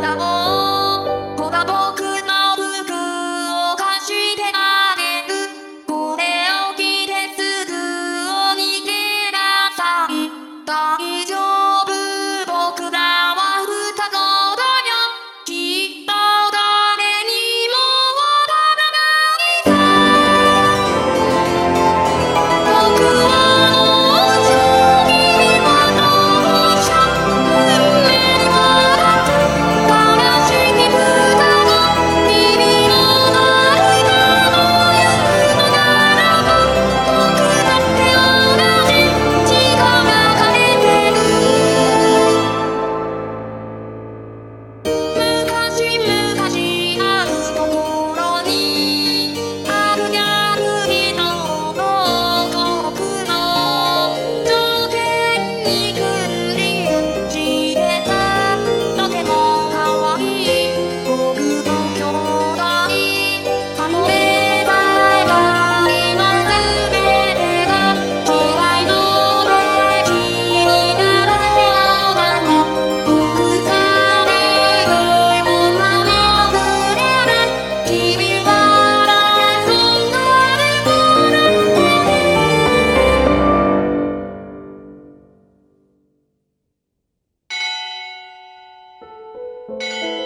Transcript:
cada. Música